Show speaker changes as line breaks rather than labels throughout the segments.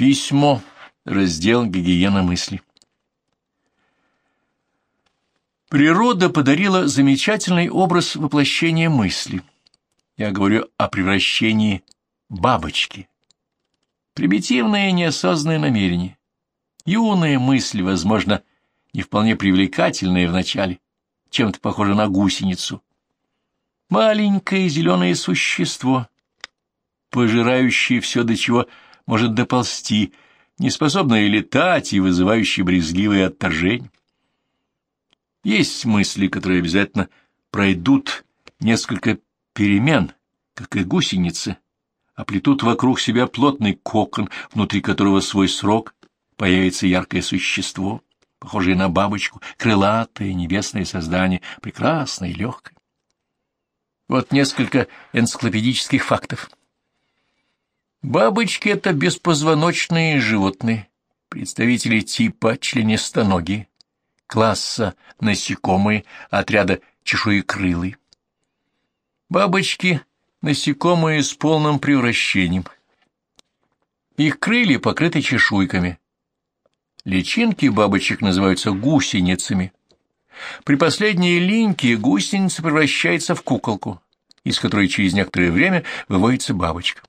Письмо. Раздел «Гигиена мысли». Природа подарила замечательный образ воплощения мысли. Я говорю о превращении бабочки. Примитивное неосознанное намерение. Юная мысль, возможно, не вполне привлекательная вначале, чем-то похожа на гусеницу. Маленькое зеленое существо, пожирающее все, до чего может доползти, неспособное летать и вызывающее брезгливое отторжение. Есть мысли, которые обязательно пройдут несколько перемен, как и гусеницы, оплетут вокруг себя плотный кокон, внутри которого свой срок появится яркое существо, похожее на бабочку, крылатое небесное создание, прекрасное и легкое. Вот несколько энциклопедических фактов. Бабочки — это беспозвоночные животные, представители типа членистоногие, класса насекомые, отряда чешуекрылые. Бабочки — насекомые с полным превращением. Их крылья покрыты чешуйками. Личинки бабочек называются гусеницами. При последней линьке гусеница превращается в куколку, из которой через некоторое время выводится бабочка.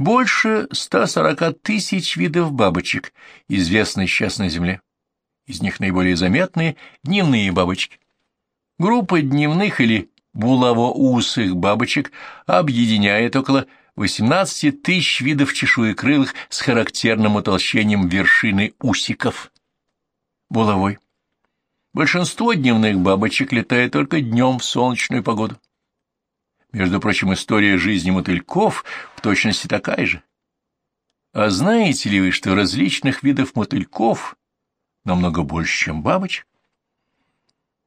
Больше 140 тысяч видов бабочек известны сейчас на Земле. Из них наиболее заметные дневные бабочки. Группа дневных или булавоусых бабочек объединяет около 18 тысяч видов чешуекрылых с характерным утолщением вершины усиков. Булавой. Большинство дневных бабочек летает только днем в солнечную погоду. Между прочим, история жизни мотыльков в точности такая же. А знаете ли вы, что различных видов мотыльков намного больше, чем бабочек?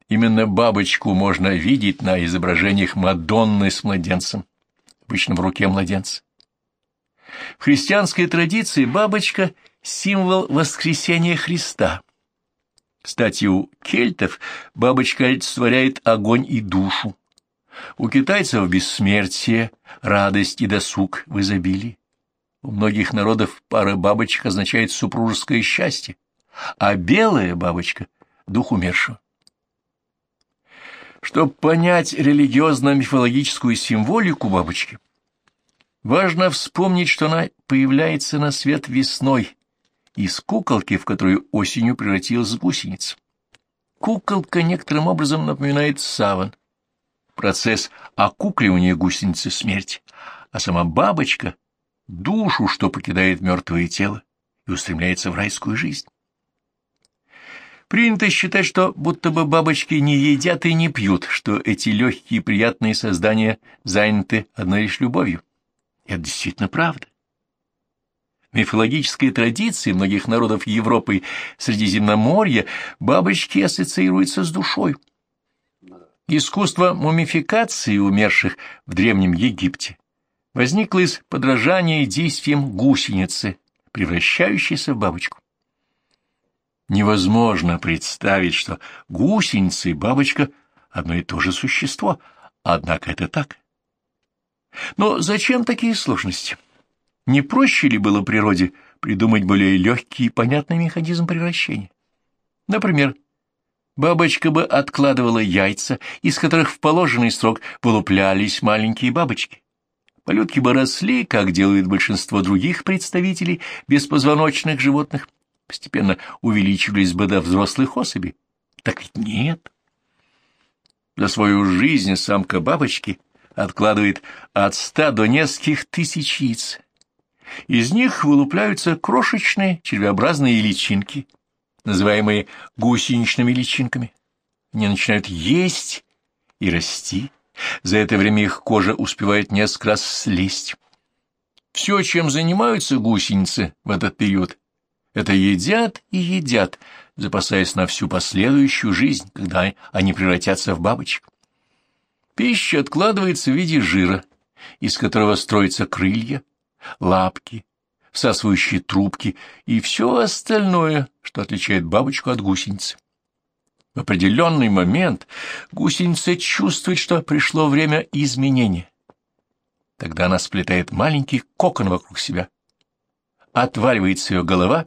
Именно бабочку можно видеть на изображениях Мадонны с младенцем, обычно в руке младенца. В христианской традиции бабочка — символ воскресения Христа. Кстати, у кельтов бабочка олицетворяет огонь и душу. У китайцев бессмертие, радость и досуг в изобилии. У многих народов пара бабочек означает супружеское счастье, а белая бабочка — дух умершего. Чтобы понять религиозно-мифологическую символику бабочки, важно вспомнить, что она появляется на свет весной из куколки, в которую осенью превратилась гусеница. Куколка некоторым образом напоминает саван, процесс окукливания гусеницы смерти, а сама бабочка — душу, что покидает мертвое тело и устремляется в райскую жизнь. Принято считать, что будто бы бабочки не едят и не пьют, что эти легкие приятные создания заняты одной лишь любовью. Это действительно правда. В мифологической традиции многих народов Европы и Средиземноморья бабочки ассоциируются с душой. Искусство мумификации умерших в Древнем Египте возникло из подражания действиям гусеницы, превращающейся в бабочку. Невозможно представить, что гусеница и бабочка — одно и то же существо, однако это так. Но зачем такие сложности? Не проще ли было природе придумать более легкий и понятный механизм превращения? Например, Бабочка бы откладывала яйца, из которых в положенный срок вылуплялись маленькие бабочки. Полетки бы росли, как делают большинство других представителей беспозвоночных животных, постепенно увеличивались бы до взрослых особей. Так ведь нет. За свою жизнь самка бабочки откладывает от ста до нескольких тысяч яиц. Из них вылупляются крошечные червеобразные личинки — называемые гусеничными личинками. Они начинают есть и расти. За это время их кожа успевает несколько раз слезть. Все, чем занимаются гусеницы в этот период, это едят и едят, запасаясь на всю последующую жизнь, когда они превратятся в бабочек. Пища откладывается в виде жира, из которого строятся крылья, лапки, всасывающие трубки и все остальное, что отличает бабочку от гусеницы. В определенный момент гусеница чувствует, что пришло время изменения. Тогда она сплетает маленький кокон вокруг себя. отваливается ее голова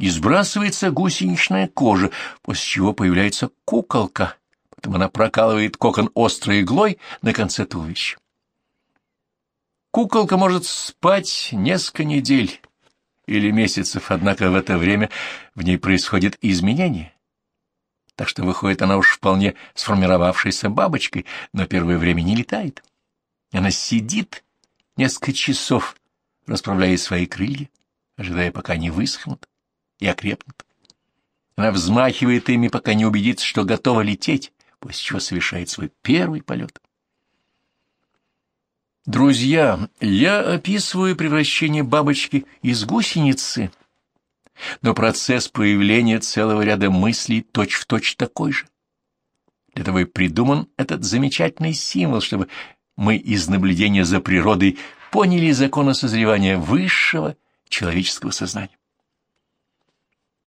и сбрасывается гусеничная кожа, после чего появляется куколка, потом она прокалывает кокон острой иглой на конце туловища. Куколка может спать несколько недель или месяцев, однако в это время в ней происходит изменение. Так что выходит она уж вполне сформировавшейся бабочкой, но первое время не летает. Она сидит несколько часов, расправляя свои крылья, ожидая, пока они высохнут и окрепнут. Она взмахивает ими, пока не убедится, что готова лететь, после чего совершает свой первый полет. Друзья, я описываю превращение бабочки из гусеницы, но процесс проявления целого ряда мыслей точь-в-точь точь такой же. Для того и придуман этот замечательный символ, чтобы мы из наблюдения за природой поняли законы созревания высшего человеческого сознания.